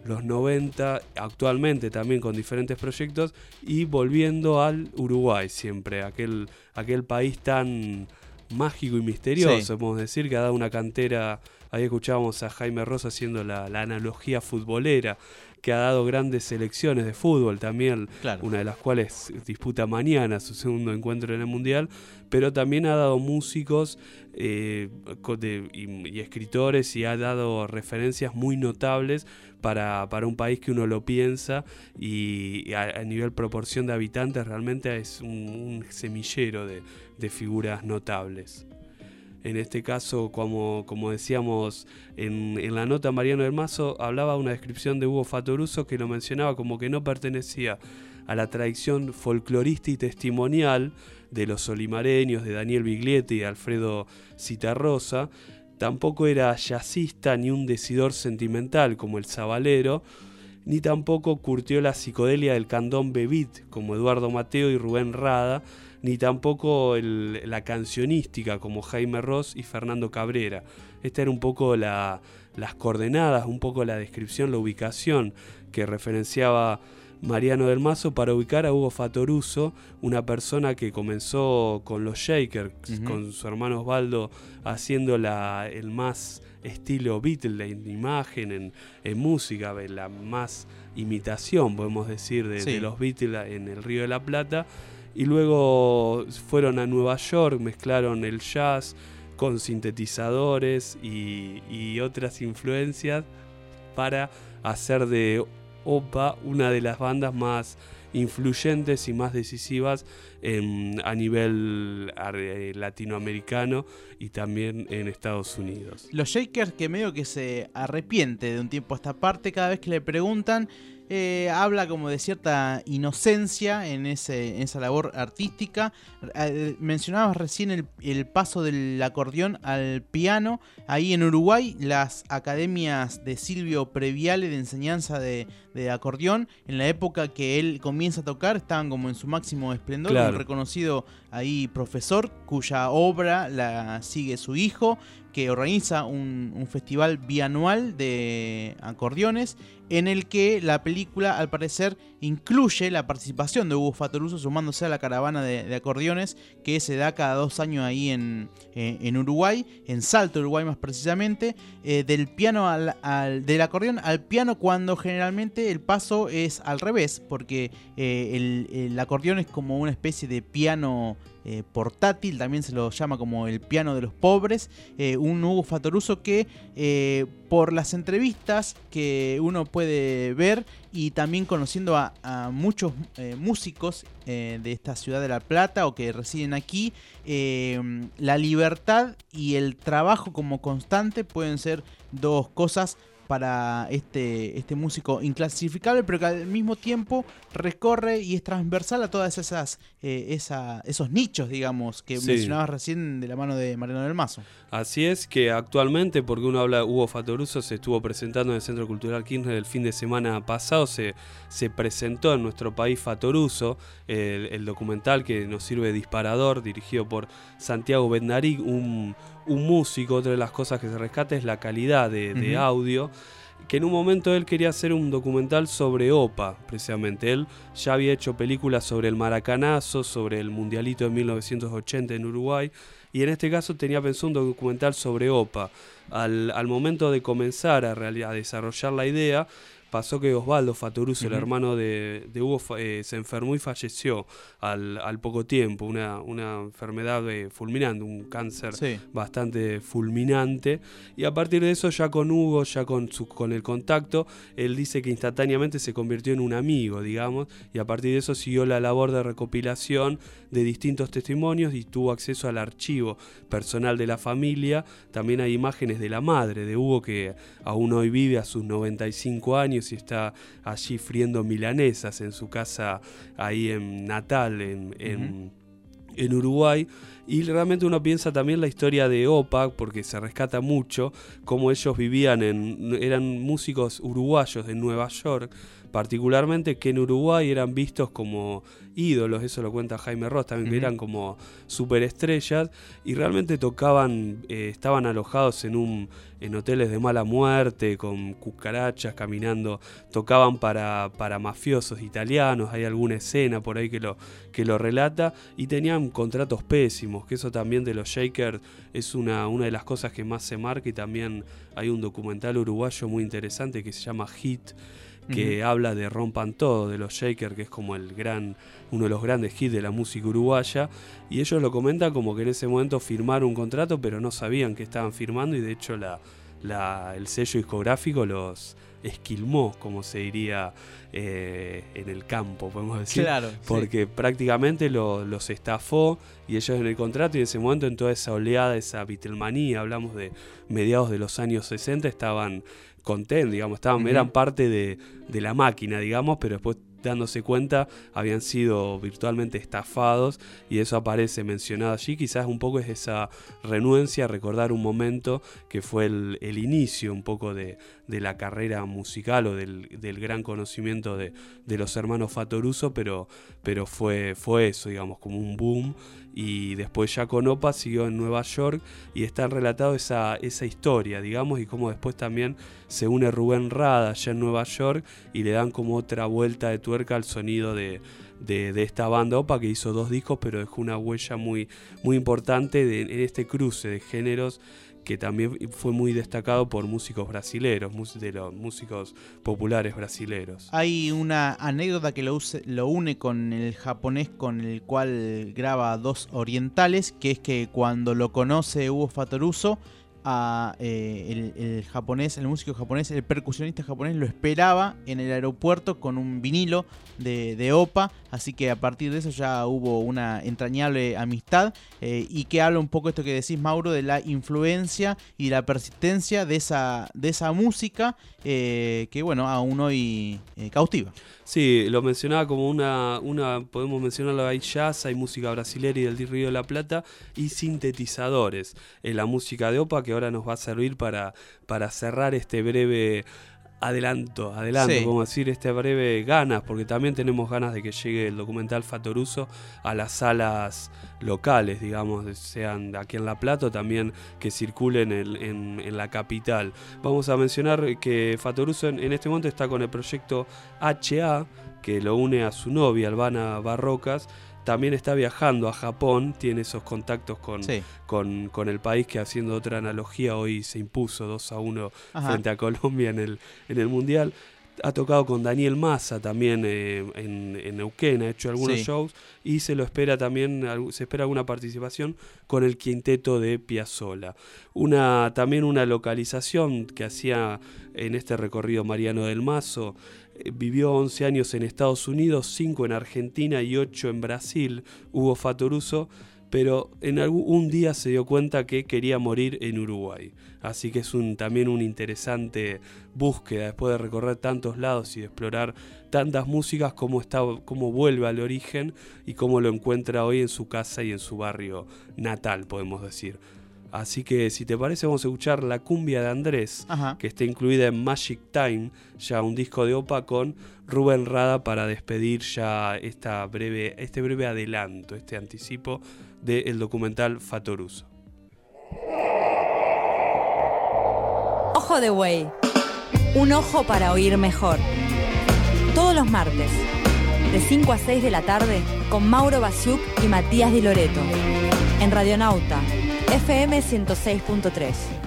los 90, actualmente también con diferentes proyectos y volviendo al Uruguay siempre, aquel, aquel país tan mágico y misterioso, Sí. podemos decir, que ha dado una cantera, ahí escuchábamos a Jaime Rosa haciendo la, la analogía futbolera, que ha dado grandes selecciones de fútbol también, Claro. una de las cuales disputa mañana su segundo encuentro en el Mundial, pero también ha dado músicos eh, de- y, y escritores y ha dado referencias muy notables para, para un país que uno lo piensa y, y a, a nivel proporción de habitantes realmente es un, un semillero de, de figuras notables. En este caso, como, como decíamos en, en la nota, Mariano del Mazo hablaba una descripción de Hugo Fatoruso que lo mencionaba como que no pertenecía a la tradición folclorista y testimonial de los solimareños, de Daniel Biglietti y Alfredo Citarrosa. Tampoco era jazzista ni un decidor sentimental como el Zabalero, ni tampoco curtió la psicodelia del candón bebit como Eduardo Mateo y Rubén Rada, ni tampoco el- la cancionística como Jaime Ross y Fernando Cabrera. Esta era un poco la- las coordenadas, un poco la descripción, la ubicación que referenciaba Mariano del Mazo para ubicar a Hugo Fatoruso, una persona que comenzó con los Shakers, con su hermano Osvaldo haciendo la, el más estilo Beatle en imagen, en, en música, la más imitación, podemos decir, de, Sí. de los Beatles en el Río de la Plata. Y luego fueron a Nueva York, mezclaron el jazz con sintetizadores y, y otras influencias para hacer de OPA una de las bandas más influyentes y más decisivas en- a nivel eh, latinoamericano y también en Estados Unidos. Los Shakers que medio que se arrepiente de un tiempo a esta parte, cada vez que le preguntan, eh, habla como de cierta inocencia en, ese, en esa labor artística. Eh, mencionabas recién el, el paso del acordeón al piano. Ahí en Uruguay, las academias de Silvio Previale de enseñanza de, de acordeón, en la época que él comienza a tocar, estaban como en su máximo esplendor. Claro. Un reconocido ahí profesor cuya obra la sigue su hijo que organiza un, un festival bianual de acordeones en el que la película al parecer incluye la participación de Hugo Fatoruso sumándose a la caravana de, de acordeones que se da cada dos años ahí en, eh, en Uruguay, en Salto, Uruguay más precisamente, eh, del piano al, al- del acordeón al piano cuando generalmente el paso es al revés, porque eh, el, el acordeón es como una especie de piano portátil, también se lo llama como el piano de los pobres, un Hugo Fatoruso que por las entrevistas que uno puede ver y también conociendo a, a muchos eh, músicos eh, de esta ciudad de La Plata o que residen aquí, eh, la libertad y el trabajo como constante pueden ser dos cosas para este, este músico inclasificable, pero que al mismo tiempo recorre y es transversal a todas esas eh, esa- esos nichos, digamos, que Sí. mencionabas recién de la mano de Mariano del Mazo. Así es que actualmente, porque uno habla de Hugo Fatoruso, se estuvo presentando en el Centro Cultural Kirchner el fin de semana pasado, se, se presentó en nuestro país Fatoruso, el, el documental que nos sirve de disparador, dirigido por Santiago Bednarik, un, un músico, otra de las cosas que se rescata es la calidad de, audio que en un momento él quería hacer un documental sobre OPA, precisamente. Él ya había hecho películas sobre el maracanazo, sobre el mundialito de 1980 en Uruguay, y en este caso tenía pensado un documental sobre OPA. Al, momento de comenzar a desarrollar la idea, pasó que Osvaldo Fatoruso, el hermano de, de Hugo, eh, se enfermó y falleció al, al poco tiempo, una, una enfermedad eh, fulminante, un cáncer Sí. bastante fulminante. Y a partir de eso, ya con Hugo, ya con, su, con el contacto, él dice que instantáneamente se convirtió en un amigo, digamos, y a partir de eso siguió la labor de recopilación de distintos testimonios y tuvo acceso al archivo personal de la familia. También hay imágenes de la madre de Hugo que aún hoy vive a sus 95 años y está allí friendo milanesas en su casa ahí en Natal, en, en- en Uruguay. Y realmente uno piensa también la historia de OPA, porque se rescata mucho, cómo ellos vivían en. eran músicos uruguayos de Nueva York, particularmente que en Uruguay eran vistos como ídolos, eso lo cuenta Jaime Ross también, que eran como superestrellas, y realmente tocaban, eh, estaban alojados en un en hoteles de mala muerte, con cucarachas caminando, tocaban para, para mafiosos italianos, hay alguna escena por ahí que lo, que lo relata, y tenían contratos pésimos, que eso también de los Shakers es una, una de las cosas que más se marca, y también hay un documental uruguayo muy interesante que se llama Hit, que habla de Rompan Todo, de los Shakers, que es como el gran, uno de los grandes hits de la música uruguaya, y ellos lo comentan como que en ese momento firmaron un contrato, pero no sabían que estaban firmando, y de hecho la, la- el sello discográfico los esquilmó, como se diría eh, en el campo, podemos decir. Claro, sí. Porque prácticamente lo- los estafó y ellos en el contrato y en ese momento en toda esa oleada, esa Beatlemanía, hablamos de mediados de los años 60, estaban contentos, digamos, estaban, eran parte de, de la máquina, digamos, pero después dándose cuenta habían sido virtualmente estafados y eso aparece mencionado allí, quizás un poco es esa renuencia a recordar un momento que fue el, el inicio un poco de, de la carrera musical o del, del gran conocimiento de, de los hermanos Fatoruso, pero, pero fue, fue eso, digamos, como un boom y después ya con Opa siguió en Nueva York y está relatado esa, esa historia, digamos, y cómo después también se une Rubén Rada allá en Nueva York y le dan como otra vuelta de tuerca al sonido de, de, de esta banda Opa que hizo dos discos pero dejó una huella muy, muy importante en este cruce de géneros que también fue muy destacado por músicos brasileros, de los músicos populares brasileros. Hay una anécdota que lo, use- lo une con el japonés con el cual graba dos orientales, que es que cuando lo conoce Hugo Fatoruso, a, eh, el, japonés, el músico japonés, el percusionista japonés lo esperaba en el aeropuerto con un vinilo de, de OPA, así que a partir de eso ya hubo una entrañable amistad eh, y que habla un poco esto que decís Mauro de la influencia y la persistencia de esa, de esa música eh, que bueno, aún hoy cautiva. Sí, lo mencionaba como una, una, podemos mencionarlo, hay jazz, hay música brasilera y del Río de la Plata y sintetizadores. En la música de OPA que ahora nos va a servir para, para cerrar este breve adelanto, adelanto, Sí. como decir, este breve ganas, porque también tenemos ganas de que llegue el documental Fatoruso a las salas locales, digamos, sean aquí en La Plata o también que circulen en, en- en la capital. Vamos a mencionar que Fatoruso en, en este momento está con el proyecto HA, que lo une a su novia, Albana Barrocas. También está viajando a Japón, tiene esos contactos con, Sí. con, con el país que haciendo otra analogía hoy se impuso 2 a 1 Ajá. frente a Colombia en el, en el Mundial. Ha tocado con Daniel Massa también eh, en, en Neuquén, ha hecho algunos Sí. shows y se lo espera también, se espera alguna participación con el quinteto de Piazzolla. Una, también una localización que hacía en este recorrido Mariano del Mazo. Eh, Vivió 11 años en Estados Unidos, 5 en Argentina y 8 en Brasil, Hugo Fatoruso, pero en algún un día se dio cuenta que quería morir en Uruguay. Así que es también una interesante búsqueda después de recorrer tantos lados y explorar tantas músicas, cómo, está, cómo vuelve al origen y cómo lo encuentra hoy en su casa y en su barrio natal, podemos decir. Así que si te parece vamos a escuchar La cumbia de Andrés, Ajá. que está incluida en Magic Time, ya un disco de OPA con Rubén Rada para despedir ya esta breve, este breve adelanto, este anticipo del documental Fatoruso. Ojo de Buey. Un ojo para oír mejor. Todos los martes, de 5 a 6 de la tarde, con Mauro Basiuk y Matías Di Loreto. En Radionauta, FM 106.3.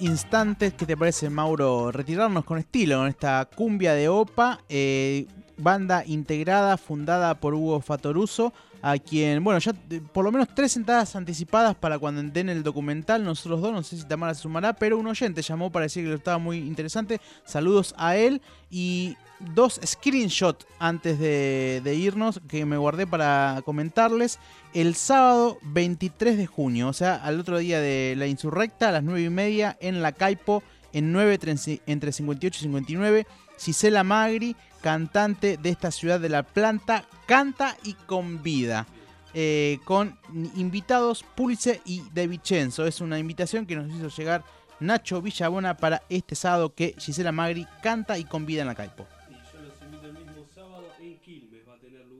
instantes, ¿qué te parece, Mauro? Retirarnos con estilo, con esta cumbia de Opa, eh, banda integrada, fundada por Hugo Fatoruso, a quien, bueno, ya por lo menos tres entradas anticipadas para cuando den el documental, nosotros dos, no sé si Tamara se sumará, pero un oyente llamó para decir que lo estaba muy interesante. Saludos a él y dos screenshots antes de, irnos que me guardé para comentarles. El sábado 23 de junio, o sea, al otro día de la insurrecta, a las 9 y media, en la Caipo, en 9 tre- entre 58 y 59, Gisela Magri, cantante de esta ciudad de La Planta, canta y convida. eh, con invitados Pulse y De Vicenzo. Es una invitación que nos hizo llegar Nacho Villabona para este sábado que Gisela Magri canta y convida en la Caipo.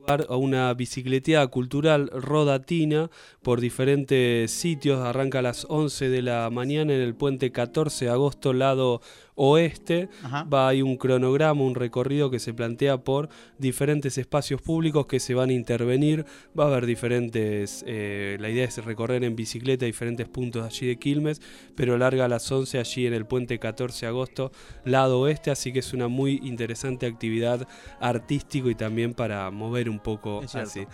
A una bicicleteada cultural rodatina por diferentes sitios. Arranca a las 11 de la mañana en el puente 14 de agosto, lado oeste. Ajá. Va hay un cronograma, un recorrido que se plantea por diferentes espacios públicos que se van a intervenir. Va a haber diferentes. eh, la idea es recorrer en bicicleta diferentes puntos allí de Quilmes, pero larga a las 11 allí en el puente 14 de agosto, lado oeste. Así que es una muy interesante actividad artístico y también para mover un poco así.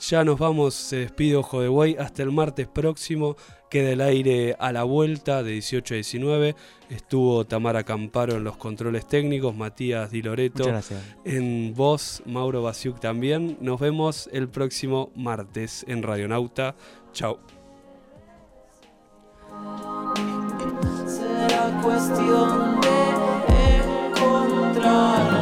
Ya nos vamos, se despide Ojo de Buey hasta el martes próximo. Queda el aire a la vuelta de 18 a 19. Estuvo Tamara Camparo en los controles técnicos, Matías Di Loreto Muchas gracias. en voz, Mauro Basiuk también. Nos vemos el próximo martes en Radionauta. Chao. Será cuestión de encontrarnos.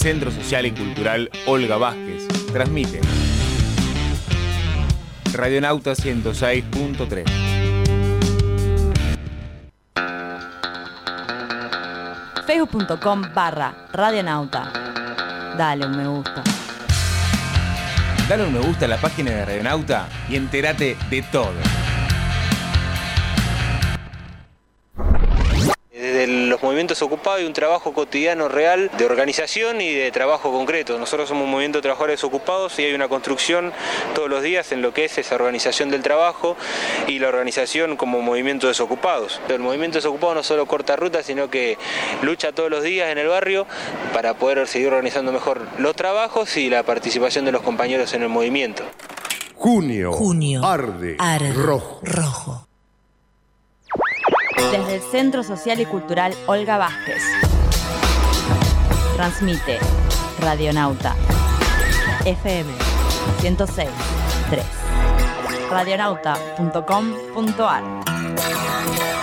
Centro Social y Cultural Olga Vázquez, transmite Radionauta 106.3. facebook.com barra radionauta. Dale un me gusta. Dale un me gusta a la página de Radionauta y entérate de todo. Ocupados y un trabajo cotidiano real de organización y de trabajo concreto. Nosotros somos un movimiento de trabajadores ocupados y hay una construcción todos los días en lo que es esa organización del trabajo y la organización como movimiento de desocupados. El movimiento desocupado no solo corta ruta, sino que lucha todos los días en el barrio para poder seguir organizando mejor los trabajos y la participación de los compañeros en el movimiento. Junio. Junio. Arde. Arde. Rojo. Rojo. Desde el Centro Social y Cultural Olga Vázquez. Transmite Radionauta. FM 106 3. Radionauta.com.ar